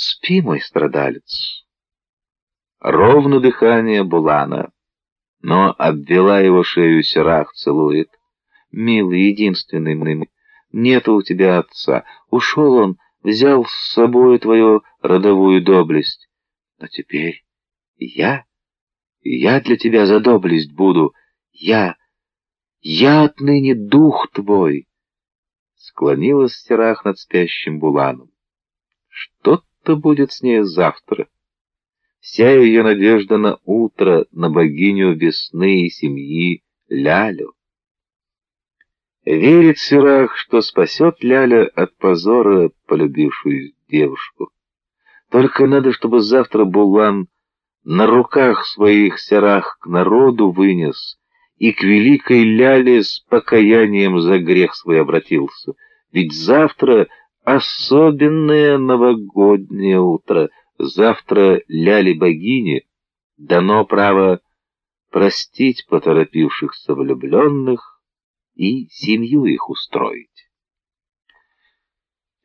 Спи, мой страдалец. Ровно дыхание Булана, но обвела его шею Серах, целует. Милый, единственный мой, нету у тебя отца. Ушел он, взял с собой твою родовую доблесть. Но теперь я, я для тебя за доблесть буду. Я, я отныне дух твой. Склонилась Серах над спящим Буланом. Что-то будет с ней завтра. Вся ее надежда на утро, на богиню весны и семьи Лялю. Верит Сирах, что спасет Ляля от позора полюбившую девушку. Только надо, чтобы завтра Булан на руках своих Сирах к народу вынес и к великой Ляле с покаянием за грех свой обратился. Ведь завтра особенное новогоднее утро, завтра Ляле-богине дано право простить поторопившихся влюбленных, и семью их устроить.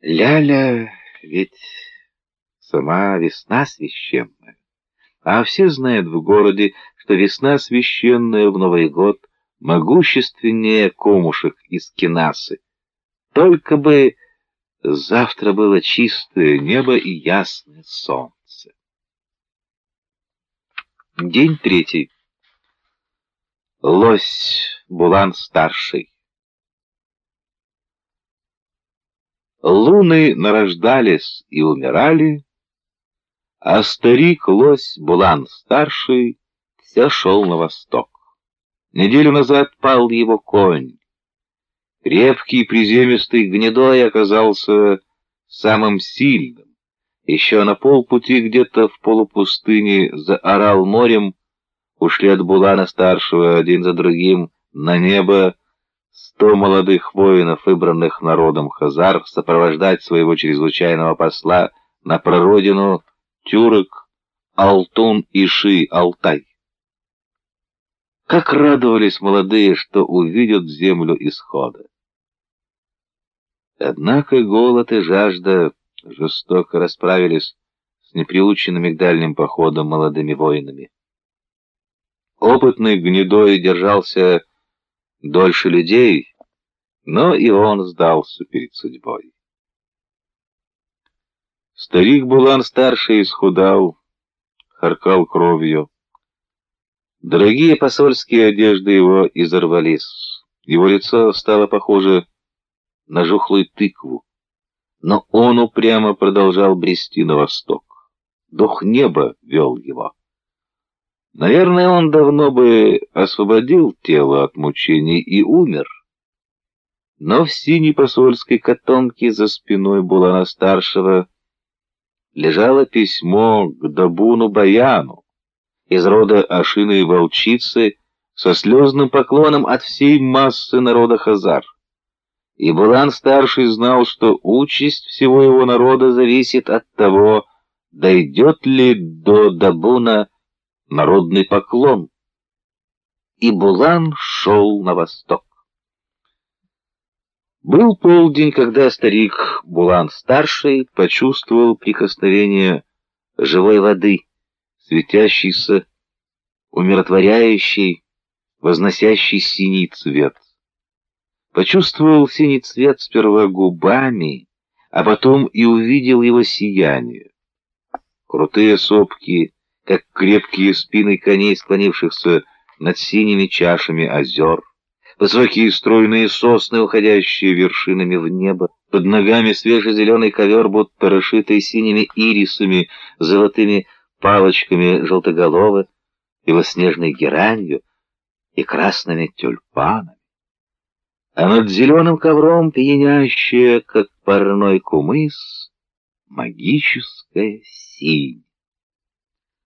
Ляля ведь сама весна священная, а все знают в городе, что весна священная в Новый год могущественнее комушек из кинасы. Только бы завтра было чистое небо и ясное солнце. День третий. Лось Булан-старший. Луны нарождались и умирали, а старик-лось Булан-старший все шел на восток. Неделю назад пал его конь. Крепкий приземистый гнедой оказался самым сильным. Еще на полпути где-то в полупустыне заорал морем, ушли от Булана-старшего один за другим на небо сто молодых воинов, выбранных народом Хазар, сопровождать своего чрезвычайного посла на прародину тюрок Алтун-Иши Алтай. Как радовались молодые, что увидят землю исхода. Однако голод и жажда жестоко расправились с неприученными к дальним походам молодыми воинами. Опытный гнедой держался дольше людей, но и он сдался перед судьбой. Старик Булан-старший исхудал, харкал кровью. Дорогие посольские одежды его изорвались. Его лицо стало похоже на жухлую тыкву. Но он упрямо продолжал брести на восток. Дух неба вел его. Наверное, он давно бы освободил тело от мучений и умер. Но в синей посольской котомке за спиной Булана-старшего лежало письмо к Дабуну Баяну из рода Ашины и Волчицы со слезным поклоном от всей массы народа Хазар. И Булан-старший знал, что участь всего его народа зависит от того, дойдет ли до Дабуна народный поклон, и Булан шел на восток. Был полдень, когда старик Булан-старший почувствовал прикосновение живой воды, светящейся, умиротворяющей, возносящей синий цвет. Почувствовал синий цвет сперва губами, а потом и увидел его сияние. Крутые сопки как крепкие спины коней, склонившихся над синими чашами озер, высокие стройные сосны, уходящие вершинами в небо, под ногами свежезеленый ковер, будто расшитый синими ирисами, золотыми палочками желтоголовы, белоснежной геранью и красными тюльпанами. А над зеленым ковром пьянящая, как парной кумыс, магическая синь.